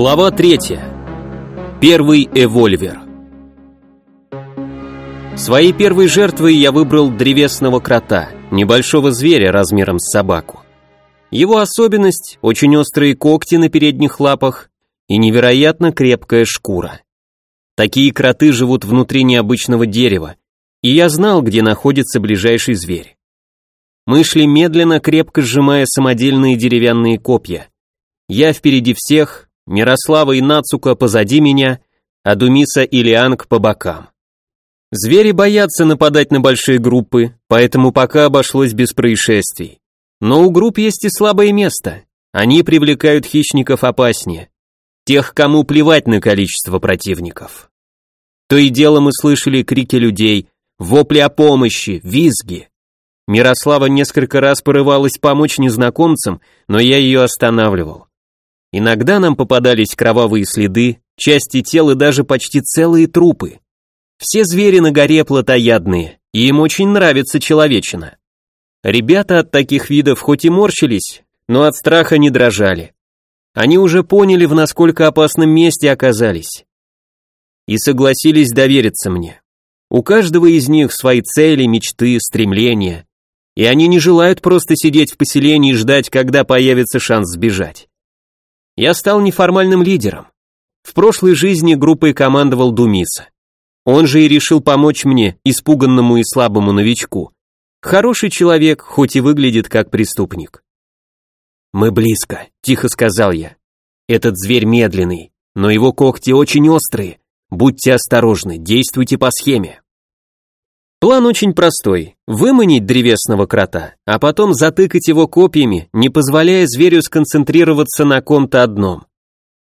Глава третья. Первый эвольвер. Своей первой жертвой я выбрал древесного крота, небольшого зверя размером с собаку. Его особенность – очень острые когти на передних лапах и невероятно крепкая шкура. Такие кроты живут внутри необычного дерева, и я знал, где находится ближайший зверь. Мы шли медленно, крепко сжимая самодельные деревянные копья. Я впереди всех, Мирослава и Нацука позади меня, а Думиса и Лианг по бокам. Звери боятся нападать на большие группы, поэтому пока обошлось без происшествий. Но у групп есть и слабое место. Они привлекают хищников опаснее. Тех, кому плевать на количество противников. То и дело мы слышали крики людей, вопли о помощи, визги. Мирослава несколько раз порывалась помочь незнакомцам, но я ее останавливал. Иногда нам попадались кровавые следы, части тел и даже почти целые трупы. Все звери на горе плотоядные, и им очень нравится человечина. Ребята от таких видов хоть и морщились, но от страха не дрожали. Они уже поняли, в насколько опасном месте оказались. И согласились довериться мне. У каждого из них свои цели, мечты, стремления. И они не желают просто сидеть в поселении и ждать, когда появится шанс сбежать. Я стал неформальным лидером. В прошлой жизни группой командовал Думиса. Он же и решил помочь мне, испуганному и слабому новичку. Хороший человек, хоть и выглядит как преступник. «Мы близко», — тихо сказал я. «Этот зверь медленный, но его когти очень острые. Будьте осторожны, действуйте по схеме». План очень простой. Выманить древесного крота, а потом затыкать его копьями, не позволяя зверю сконцентрироваться на ком-то одном.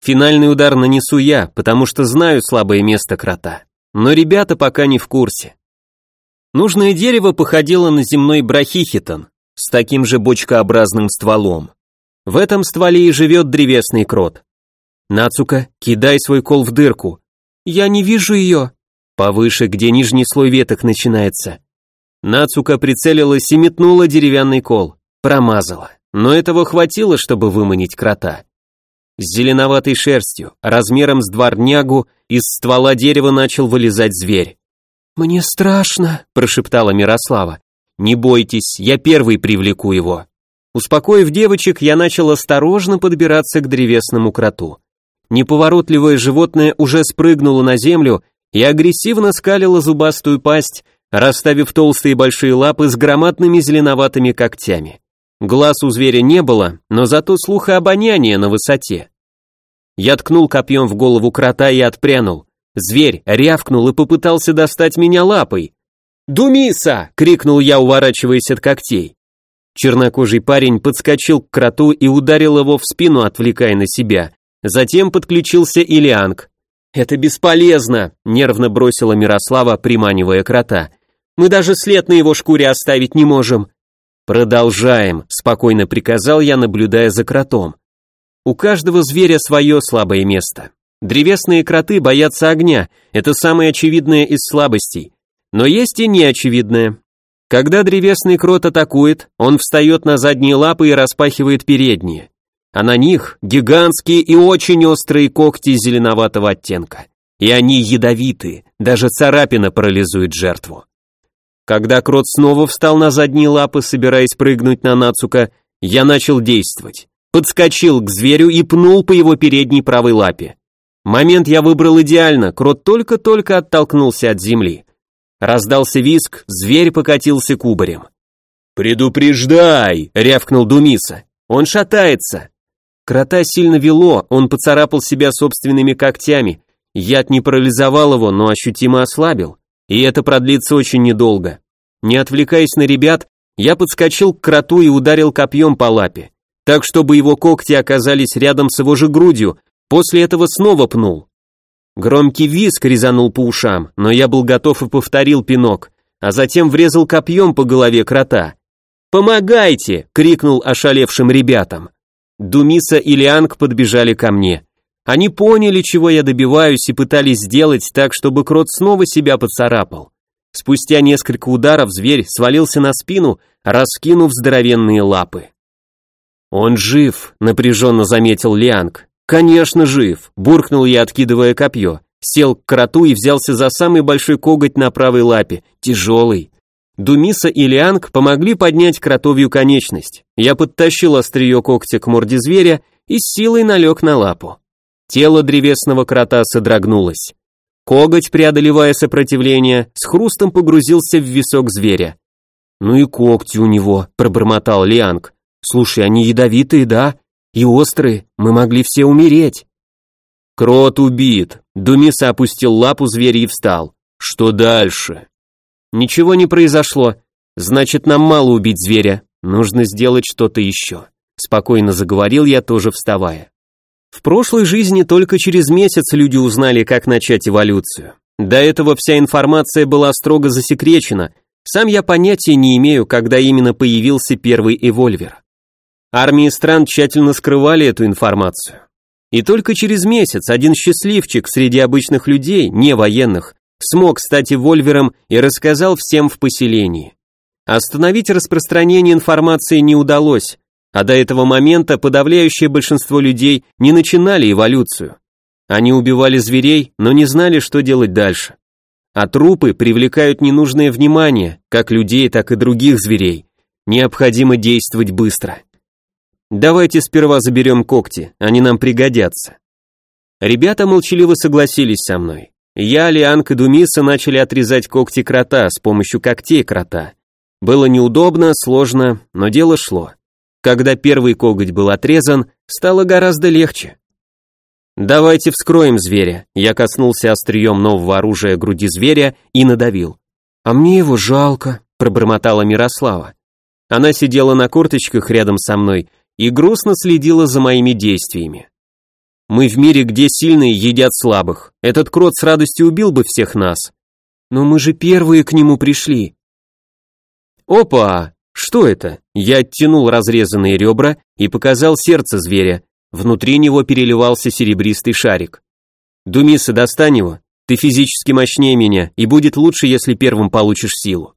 Финальный удар нанесу я, потому что знаю слабое место крота. Но ребята пока не в курсе. Нужное дерево походило на земной брахихитон, с таким же бочкообразным стволом. В этом стволе и живет древесный крот. Нацука, кидай свой кол в дырку. Я не вижу ее, Повыше, где нижний слой веток начинается. Нацука прицелилась и метнула деревянный кол. Промазала. Но этого хватило, чтобы выманить крота. С зеленоватой шерстью, размером с дворнягу, из ствола дерева начал вылезать зверь. «Мне страшно», – прошептала Мирослава. «Не бойтесь, я первый привлеку его». Успокоив девочек, я начал осторожно подбираться к древесному кроту. Неповоротливое животное уже спрыгнуло на землю и агрессивно скалила зубастую пасть, расставив толстые большие лапы с громадными зеленоватыми когтями. Глаз у зверя не было, но зато слух и обоняние на высоте. Я ткнул копьем в голову крота и отпрянул. Зверь рявкнул и попытался достать меня лапой. «Думиса!» — крикнул я, уворачиваясь от когтей. Чернокожий парень подскочил к кроту и ударил его в спину, отвлекая на себя. Затем подключился Илианг. «Это бесполезно», — нервно бросила Мирослава, приманивая крота. «Мы даже след на его шкуре оставить не можем». «Продолжаем», — спокойно приказал я, наблюдая за кротом. «У каждого зверя свое слабое место. Древесные кроты боятся огня, это самое очевидное из слабостей. Но есть и неочевидное. Когда древесный крот атакует, он встает на задние лапы и распахивает передние а на них гигантские и очень острые когти зеленоватого оттенка. И они ядовиты, даже царапина парализует жертву. Когда крот снова встал на задние лапы, собираясь прыгнуть на Нацука, я начал действовать. Подскочил к зверю и пнул по его передней правой лапе. Момент я выбрал идеально, крот только-только оттолкнулся от земли. Раздался виск, зверь покатился кубарем. «Предупреждай!» — рявкнул Думиса. «Он шатается!» Крота сильно вело, он поцарапал себя собственными когтями. Яд не парализовал его, но ощутимо ослабил. И это продлится очень недолго. Не отвлекаясь на ребят, я подскочил к кроту и ударил копьем по лапе, так чтобы его когти оказались рядом с его же грудью, после этого снова пнул. Громкий визг резанул по ушам, но я был готов и повторил пинок, а затем врезал копьем по голове крота. «Помогайте!» — крикнул ошалевшим ребятам. Думиса и Лианг подбежали ко мне. Они поняли, чего я добиваюсь, и пытались сделать так, чтобы крот снова себя поцарапал. Спустя несколько ударов зверь свалился на спину, раскинув здоровенные лапы. «Он жив», — напряженно заметил Лианг. Конечно, жив, буркнул я, откидывая копье. Сел к кроту и взялся за самый большой коготь на правой лапе, тяжелый. Думиса и Лианг помогли поднять кротовью конечность. Я подтащил острие когтя к морде зверя и с силой налег на лапу. Тело древесного крота содрогнулось. Коготь, преодолевая сопротивление, с хрустом погрузился в висок зверя. «Ну и когти у него», — пробормотал Лианг. «Слушай, они ядовитые, да? И острые, мы могли все умереть». «Крот убит», — Думиса опустил лапу зверя и встал. «Что дальше?» «Ничего не произошло. Значит, нам мало убить зверя. Нужно сделать что-то еще», — спокойно заговорил я, тоже вставая. В прошлой жизни только через месяц люди узнали, как начать эволюцию. До этого вся информация была строго засекречена, сам я понятия не имею, когда именно появился первый эвольвер. Армии стран тщательно скрывали эту информацию. И только через месяц один счастливчик среди обычных людей, не военных, смог стать эвольвером и рассказал всем в поселении. Остановить распространение информации не удалось, а до этого момента подавляющее большинство людей не начинали эволюцию. Они убивали зверей, но не знали, что делать дальше. А трупы привлекают ненужное внимание, как людей, так и других зверей. Необходимо действовать быстро. Давайте сперва заберем когти, они нам пригодятся. Ребята молчаливо согласились со мной. Я, Лианг и Думиса начали отрезать когти крота с помощью когтей крота. Было неудобно, сложно, но дело шло. Когда первый коготь был отрезан, стало гораздо легче. «Давайте вскроем зверя», я коснулся острием нового оружия груди зверя и надавил. «А мне его жалко», пробормотала Мирослава. Она сидела на корточках рядом со мной и грустно следила за моими действиями. Мы в мире, где сильные едят слабых. Этот крот с радостью убил бы всех нас. Но мы же первые к нему пришли. Опа! Что это? Я оттянул разрезанные ребра и показал сердце зверя. Внутри него переливался серебристый шарик. Думиса, достань его. Ты физически мощнее меня, и будет лучше, если первым получишь силу.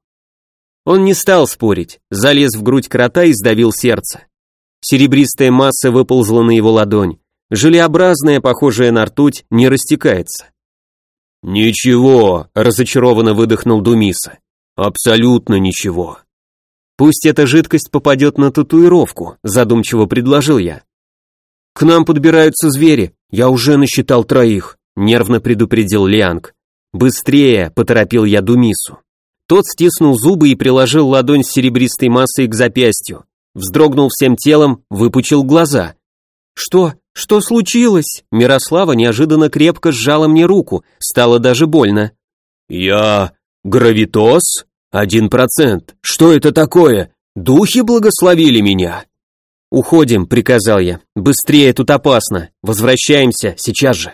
Он не стал спорить, залез в грудь крота и сдавил сердце. Серебристая масса выползла на его ладонь. Желеобразная, похожая на ртуть, не растекается. «Ничего», — разочарованно выдохнул Думиса. «Абсолютно ничего». Пусть эта жидкость попадет на татуировку, задумчиво предложил я. К нам подбираются звери, я уже насчитал троих, нервно предупредил Лианг. Быстрее, поторопил я Думису. Тот стиснул зубы и приложил ладонь с серебристой массой к запястью. Вздрогнул всем телом, выпучил глаза. Что? Что случилось? Мирослава неожиданно крепко сжала мне руку, стало даже больно. Я гравитос? «Один процент. Что это такое? Духи благословили меня!» «Уходим», — приказал я. «Быстрее, тут опасно. Возвращаемся, сейчас же».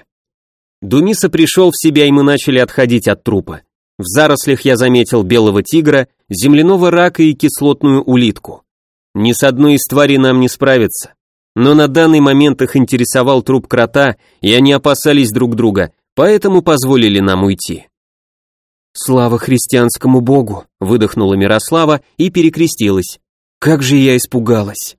Думиса пришел в себя, и мы начали отходить от трупа. В зарослях я заметил белого тигра, земляного рака и кислотную улитку. Ни с одной из тварей нам не справиться. Но на данный момент их интересовал труп крота, и они опасались друг друга, поэтому позволили нам уйти. «Слава христианскому богу!» — выдохнула Мирослава и перекрестилась. «Как же я испугалась!»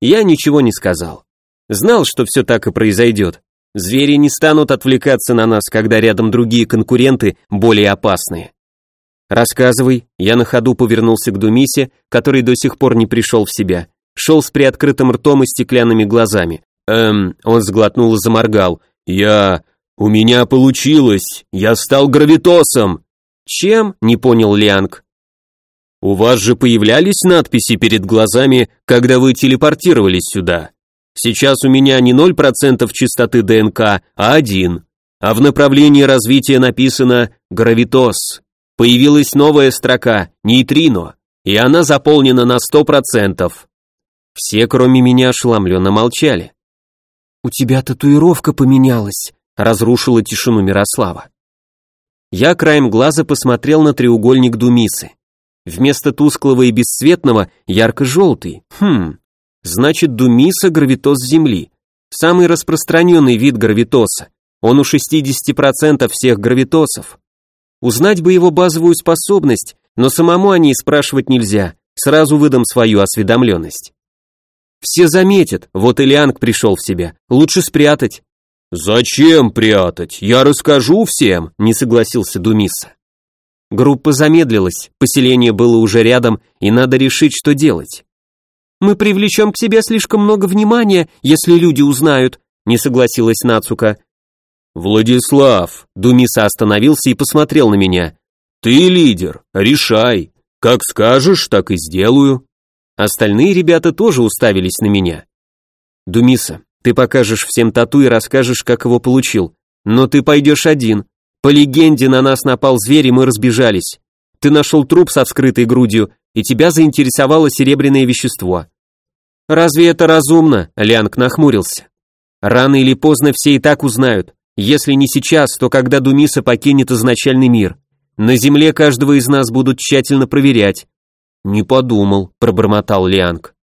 Я ничего не сказал. Знал, что все так и произойдет. Звери не станут отвлекаться на нас, когда рядом другие конкуренты более опасные. «Рассказывай», я на ходу повернулся к Думисе, который до сих пор не пришел в себя. Шел с приоткрытым ртом и стеклянными глазами. «Эм...» Он сглотнул и заморгал. «Я... У меня получилось! Я стал гравитосом!» «Чем?» — не понял Лианг. «У вас же появлялись надписи перед глазами, когда вы телепортировались сюда. Сейчас у меня не 0% чистоты ДНК, а один. А в направлении развития написано «гравитос». Появилась новая строка «нейтрино», и она заполнена на 100%. Все, кроме меня, ошеломленно молчали. «У тебя татуировка поменялась», — разрушила тишину Мирослава. Я краем глаза посмотрел на треугольник Думисы. Вместо тусклого и бесцветного ярко-желтый. Хм, значит Думиса гравитос Земли. Самый распространенный вид гравитоса. Он у 60% всех гравитосов. Узнать бы его базовую способность, но самому о ней спрашивать нельзя, сразу выдам свою осведомленность. Все заметят, вот и Лианг пришел в себя, лучше спрятать». «Зачем прятать? Я расскажу всем», — не согласился Думиса. Группа замедлилась, поселение было уже рядом, и надо решить, что делать. «Мы привлечем к себе слишком много внимания, если люди узнают», — не согласилась Нацука. «Владислав», — Думиса остановился и посмотрел на меня. «Ты лидер, решай. Как скажешь, так и сделаю». Остальные ребята тоже уставились на меня. «Думиса, ты покажешь всем тату и расскажешь, как его получил. Но ты пойдешь один. По легенде, на нас напал зверь, и мы разбежались. Ты нашел труп со вскрытой грудью, и тебя заинтересовало серебряное вещество. Разве это разумно? Лянг нахмурился. Рано или поздно все и так узнают. Если не сейчас, то когда Думиса покинет изначальный мир. На земле каждого из нас будут тщательно проверять. Не подумал, пробормотал Лианг.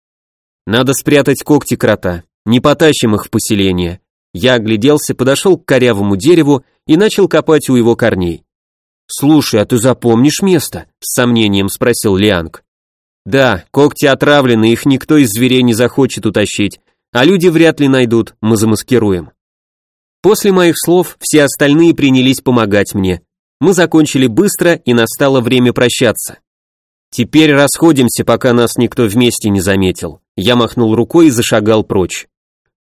Надо спрятать когти крота. Не потащим их в поселение. Я огляделся, подошел к корявому дереву и начал копать у его корней. «Слушай, а ты запомнишь место?» — с сомнением спросил Лианг. «Да, когти отравлены, их никто из зверей не захочет утащить, а люди вряд ли найдут, мы замаскируем». После моих слов все остальные принялись помогать мне. Мы закончили быстро, и настало время прощаться. «Теперь расходимся, пока нас никто вместе не заметил». Я махнул рукой и зашагал прочь.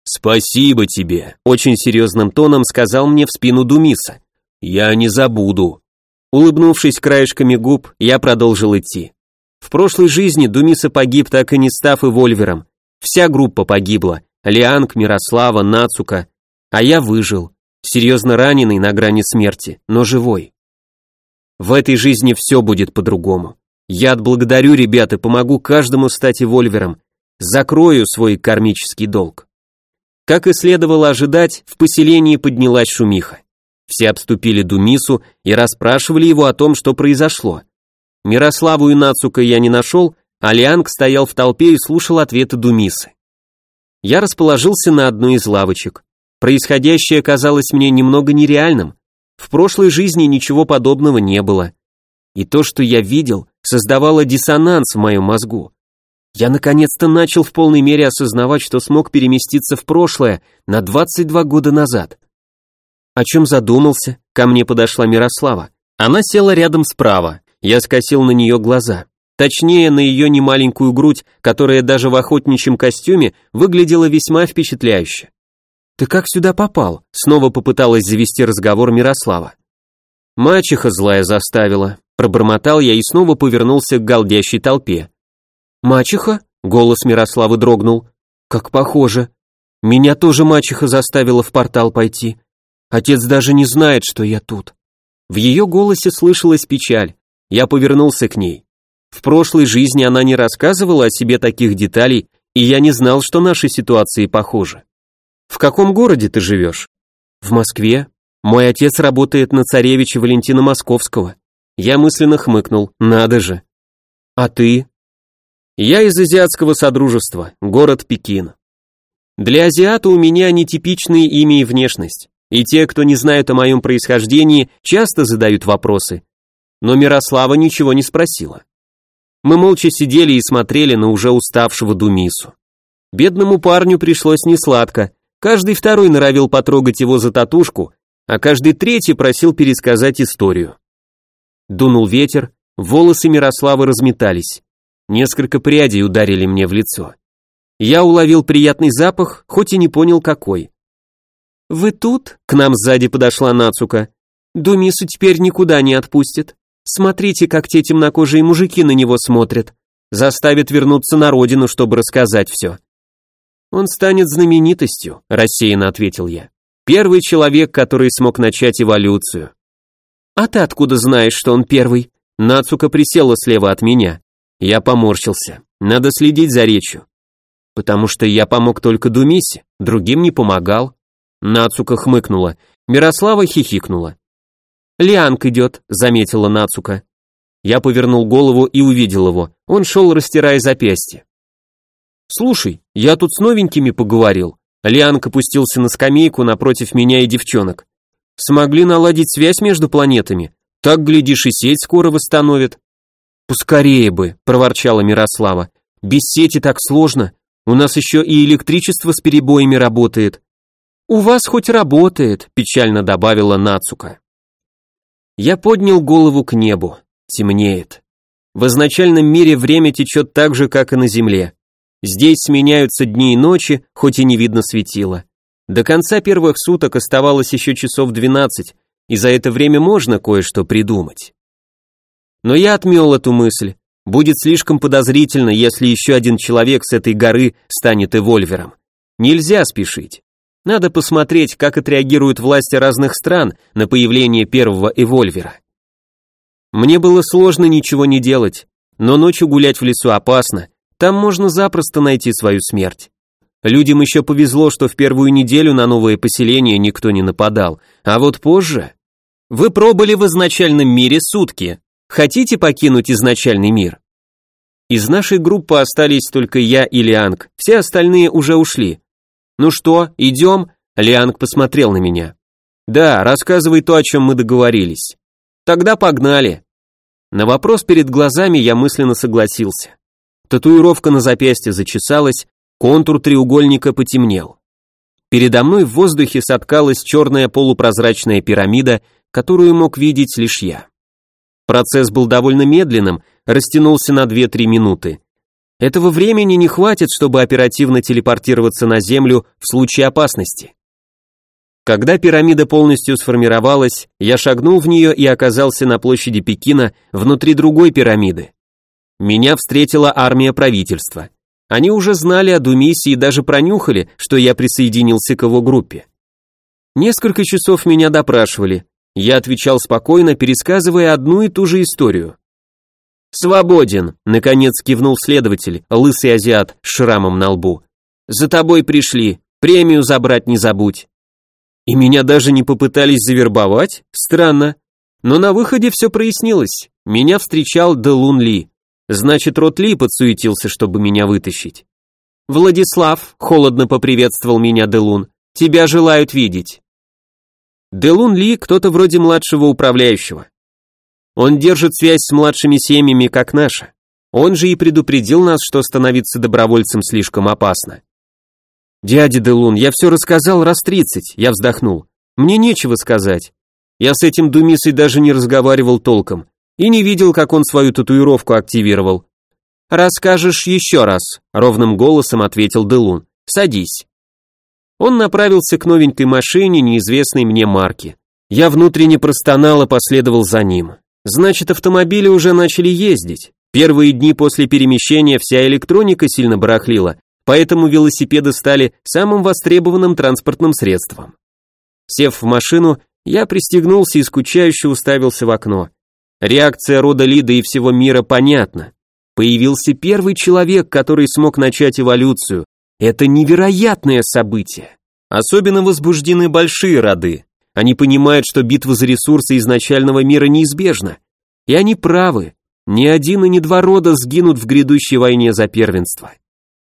«Спасибо тебе», — очень серьезным тоном сказал мне в спину Думиса. «Я не забуду». Улыбнувшись краешками губ, я продолжил идти. В прошлой жизни Думиса погиб, так и не став и Вольвером. Вся группа погибла. Лианг, Мирослава, Нацука. А я выжил. Серьезно раненый на грани смерти, но живой. В этой жизни все будет по-другому. Я отблагодарю ребят и помогу каждому стать Вольвером. Закрою свой кармический долг. Как и следовало ожидать, в поселении поднялась шумиха. Все обступили Думису и расспрашивали его о том, что произошло. Мирославу и Нацука я не нашел, а Лианг стоял в толпе и слушал ответы Думисы. Я расположился на одной из лавочек. Происходящее казалось мне немного нереальным. В прошлой жизни ничего подобного не было. И то, что я видел, создавало диссонанс в моем мозгу. Я наконец-то начал в полной мере осознавать, что смог переместиться в прошлое на 22 года назад. О чем задумался? Ко мне подошла Мирослава. Она села рядом справа. Я скосил на нее глаза. Точнее, на ее немаленькую грудь, которая даже в охотничьем костюме выглядела весьма впечатляюще. «Ты как сюда попал?» Снова попыталась завести разговор Мирослава. «Мачеха злая заставила», пробормотал я и снова повернулся к галдящей толпе. «Мачеха?» — голос Мирославы дрогнул. «Как похоже. Меня тоже мачеха заставила в портал пойти. Отец даже не знает, что я тут». В ее голосе слышалась печаль. Я повернулся к ней. В прошлой жизни она не рассказывала о себе таких деталей, и я не знал, что наши ситуации похожи. В каком городе ты живешь? В Москве. Мой отец работает на царевича Валентина Московского. Я мысленно хмыкнул, надо же. А ты? Я из азиатского содружества, город Пекин. Для азиата у меня нетипичные имя и внешность, и те, кто не знают о моем происхождении, часто задают вопросы. Но Мирослава ничего не спросила. Мы молча сидели и смотрели на уже уставшего Думису. Бедному парню пришлось несладко, Каждый второй норовил потрогать его за татушку, а каждый третий просил пересказать историю. Дунул ветер, волосы Мирославы разметались. Несколько прядей ударили мне в лицо. Я уловил приятный запах, хоть и не понял какой. «Вы тут?» — к нам сзади подошла Нацука. «Думису теперь никуда не отпустит. Смотрите, как те темнокожие мужики на него смотрят. Заставят вернуться на родину, чтобы рассказать все. Он станет знаменитостью, рассеянно ответил я. Первый человек, который смог начать эволюцию. А ты откуда знаешь, что он первый? Нацука присела слева от меня. Я поморщился. Надо следить за речью. Потому что я помог только Думисе, другим не помогал. Нацука хмыкнула. Мирослава хихикнула. «Лианг идет», — заметила Нацука. Я повернул голову и увидел его. Он шел, растирая запястье. «Слушай, я тут с новенькими поговорил». Лианг опустился на скамейку напротив меня и девчонок. «Смогли наладить связь между планетами. Так, глядишь, и сеть скоро восстановят». «Поскорее бы», — проворчала Мирослава. «Без сети так сложно. У нас еще и электричество с перебоями работает. У вас хоть работает, печально добавила Нацука. Я поднял голову к небу. Темнеет. В изначальном мире время течет так же, как и на Земле. Здесь сменяются дни и ночи, хоть и не видно светила. До конца первых суток оставалось еще часов 12, и за это время можно кое-что придумать. Но я отмел эту мысль. Будет слишком подозрительно, если еще один человек с этой горы станет эвольвером. Нельзя спешить. Надо посмотреть, как отреагируют власти разных стран на появление первого эвольвера. Мне было сложно ничего не делать, но ночью гулять в лесу опасно, там можно запросто найти свою смерть. Людям еще повезло, что в первую неделю на новое поселение никто не нападал, а вот позже... Вы пробыли в изначальном мире сутки. Хотите покинуть изначальный мир? Из нашей группы остались только я и Лианг, все остальные уже ушли. Ну что, идем? Лианг посмотрел на меня. Да, рассказывай то, о чем мы договорились. Тогда погнали. На вопрос перед глазами я мысленно согласился. Татуировка на запястье зачесалась, контур треугольника потемнел. Передо мной в воздухе соткалась черная полупрозрачная пирамида, которую мог видеть лишь я. Процесс был довольно медленным, растянулся на 2-3 минуты. Этого времени не хватит, чтобы оперативно телепортироваться на Землю в случае опасности. Когда пирамида полностью сформировалась, я шагнул в нее и оказался на площади Пекина внутри другой пирамиды. Меня встретила армия правительства. Они уже знали о Думисе и даже пронюхали, что я присоединился к его группе. Несколько часов меня допрашивали. Я отвечал спокойно, пересказывая одну и ту же историю. «Свободен», — наконец кивнул следователь, лысый азиат с шрамом на лбу. «За тобой пришли, премию забрать не забудь». И меня даже не попытались завербовать? Странно. Но на выходе все прояснилось. Меня встречал Делун Ли. Значит, Рот Ли подсуетился, чтобы меня вытащить. «Владислав», — холодно поприветствовал меня Делун, — «тебя желают видеть». Делун Ли кто-то вроде младшего управляющего. Он держит связь с младшими семьями, как наша. Он же и предупредил нас, что становиться добровольцем слишком опасно. «Дядя Делун, я все рассказал раз тридцать», я вздохнул. «Мне нечего сказать. Я с этим Думисой даже не разговаривал толком и не видел, как он свою татуировку активировал». «Расскажешь еще раз», — ровным голосом ответил Делун. «Садись». Он направился к новенькой машине неизвестной мне марки. Я внутренне простонал и последовал за ним. Значит, автомобили уже начали ездить. Первые дни после перемещения вся электроника сильно барахлила, поэтому велосипеды стали самым востребованным транспортным средством. Сев в машину, я пристегнулся и скучающе уставился в окно. Реакция рода Лида и всего мира понятна. Появился первый человек, который смог начать эволюцию. Это невероятное событие. Особенно возбуждены большие роды. Они понимают, что битва за ресурсы изначального мира неизбежна. И они правы. Ни один и ни два рода сгинут в грядущей войне за первенство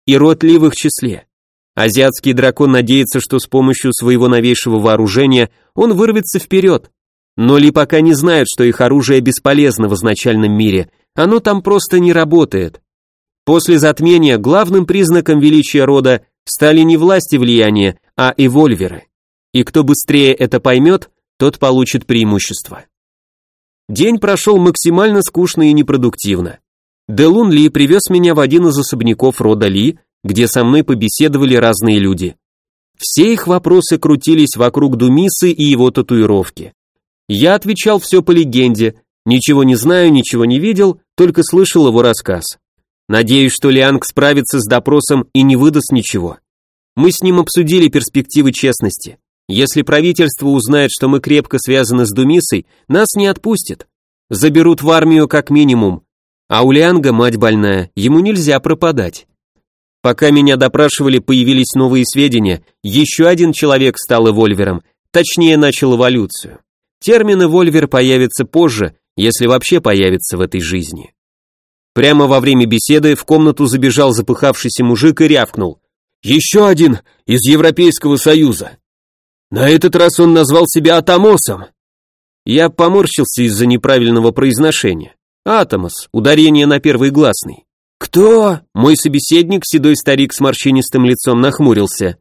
и род Ли в их числе. Азиатский дракон надеется, что с помощью своего новейшего вооружения он вырвется вперед. Но Ли пока не знают, что их оружие бесполезно в изначальном мире, оно там просто не работает. После затмения главным признаком величия рода стали не власти влияния, а эвольверы. И кто быстрее это поймет, тот получит преимущество. День прошел максимально скучно и непродуктивно. Делун Ли привез меня в один из особняков рода Ли, где со мной побеседовали разные люди. Все их вопросы крутились вокруг Думисы и его татуировки. Я отвечал все по легенде, ничего не знаю, ничего не видел, только слышал его рассказ. Надеюсь, что Лианг справится с допросом и не выдаст ничего. Мы с ним обсудили перспективы честности. Если правительство узнает, что мы крепко связаны с Думисой, нас не отпустят. Заберут в армию как минимум, а у Лианга мать больная, ему нельзя пропадать. Пока меня допрашивали, появились новые сведения, еще один человек стал эвольвером, точнее начал эволюцию. Термин эвольвер появится позже, если вообще появится в этой жизни. Прямо во время беседы в комнату забежал запыхавшийся мужик и рявкнул. «Еще один из Европейского Союза!» На этот раз он назвал себя Атомосом. Я поморщился из-за неправильного произношения. Атомос, ударение на первый гласный. «Кто?» Мой собеседник, седой старик с морщинистым лицом, нахмурился.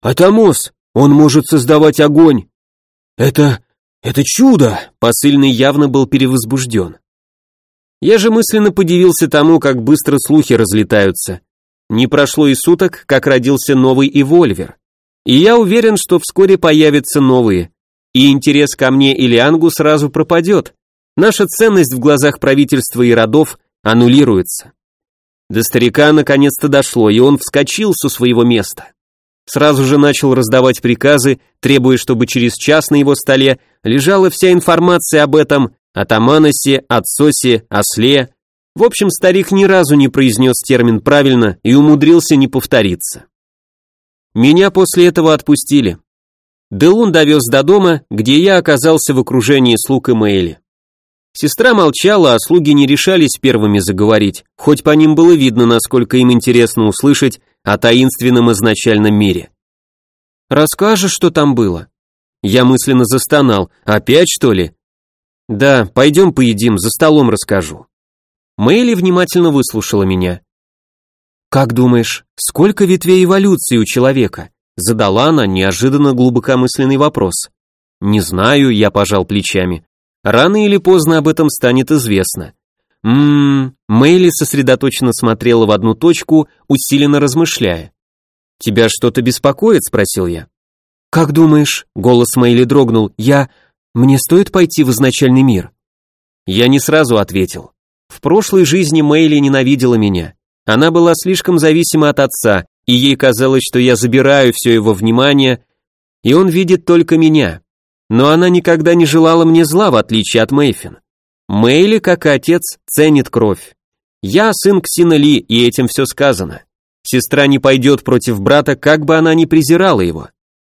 «Атомос! Он может создавать огонь!» «Это... это чудо!» Посыльный явно был перевозбужден. Я же мысленно подивился тому, как быстро слухи разлетаются. Не прошло и суток, как родился новый эвольвер. И я уверен, что вскоре появятся новые. И интерес ко мне или Ангу сразу пропадет. Наша ценность в глазах правительства и родов аннулируется. До старика наконец-то дошло, и он вскочил со своего места. Сразу же начал раздавать приказы, требуя, чтобы через час на его столе лежала вся информация об этом, о Таманосе, Отсосе, Осле. В общем, старик ни разу не произнес термин правильно и умудрился не повториться. Меня после этого отпустили. Делун довез до дома, где я оказался в окружении слуг и Мэйли. Сестра молчала, а слуги не решались первыми заговорить, хоть по ним было видно, насколько им интересно услышать о таинственном изначальном мире. «Расскажешь, что там было?» Я мысленно застонал. «Опять, что ли?» «Да, пойдем поедим, за столом расскажу». Мэйли внимательно выслушала меня. «Как думаешь, сколько ветвей эволюции у человека?» Задала она неожиданно глубокомысленный вопрос. «Не знаю», я пожал плечами. Рано или поздно об этом станет известно. Ммм, Мэйли сосредоточенно смотрела в одну точку, усиленно размышляя. «Тебя что-то беспокоит?» – спросил я. «Как думаешь?» – голос Мэйли дрогнул. «Я... Мне стоит пойти в изначальный мир?» Я не сразу ответил. В прошлой жизни Мэйли ненавидела меня. Она была слишком зависима от отца, и ей казалось, что я забираю все его внимание, и он видит только меня. Но она никогда не желала мне зла, в отличие от Мэйфин. Мэйли, как и отец, ценит кровь. Я сын Ксина Ли, и этим все сказано. Сестра не пойдет против брата, как бы она ни презирала его.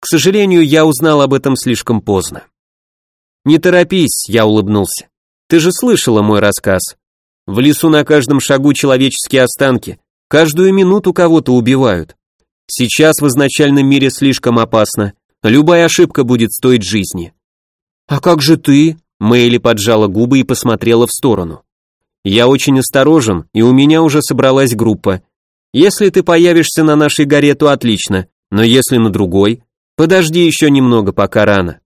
К сожалению, я узнал об этом слишком поздно. «Не торопись», — я улыбнулся. «Ты же слышала мой рассказ. В лесу на каждом шагу человеческие останки, каждую минуту кого-то убивают. Сейчас в изначальном мире слишком опасно, Любая ошибка будет стоить жизни. А как же ты? Мэйли поджала губы и посмотрела в сторону. Я очень осторожен, и у меня уже собралась группа. Если ты появишься на нашей горе, то отлично, но если на другой, подожди еще немного, пока рано.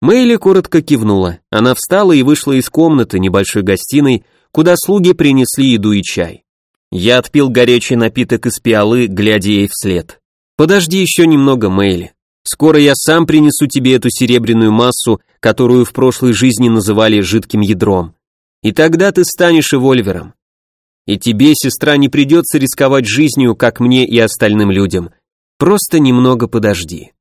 Мэйли коротко кивнула. Она встала и вышла из комнаты, небольшой гостиной, куда слуги принесли еду и чай. Я отпил горячий напиток из пиалы, глядя ей вслед. Подожди еще немного, Мэйли. Скоро я сам принесу тебе эту серебряную массу, которую в прошлой жизни называли жидким ядром. И тогда ты станешь эвольвером. И тебе, сестра, не придется рисковать жизнью, как мне и остальным людям. Просто немного подожди.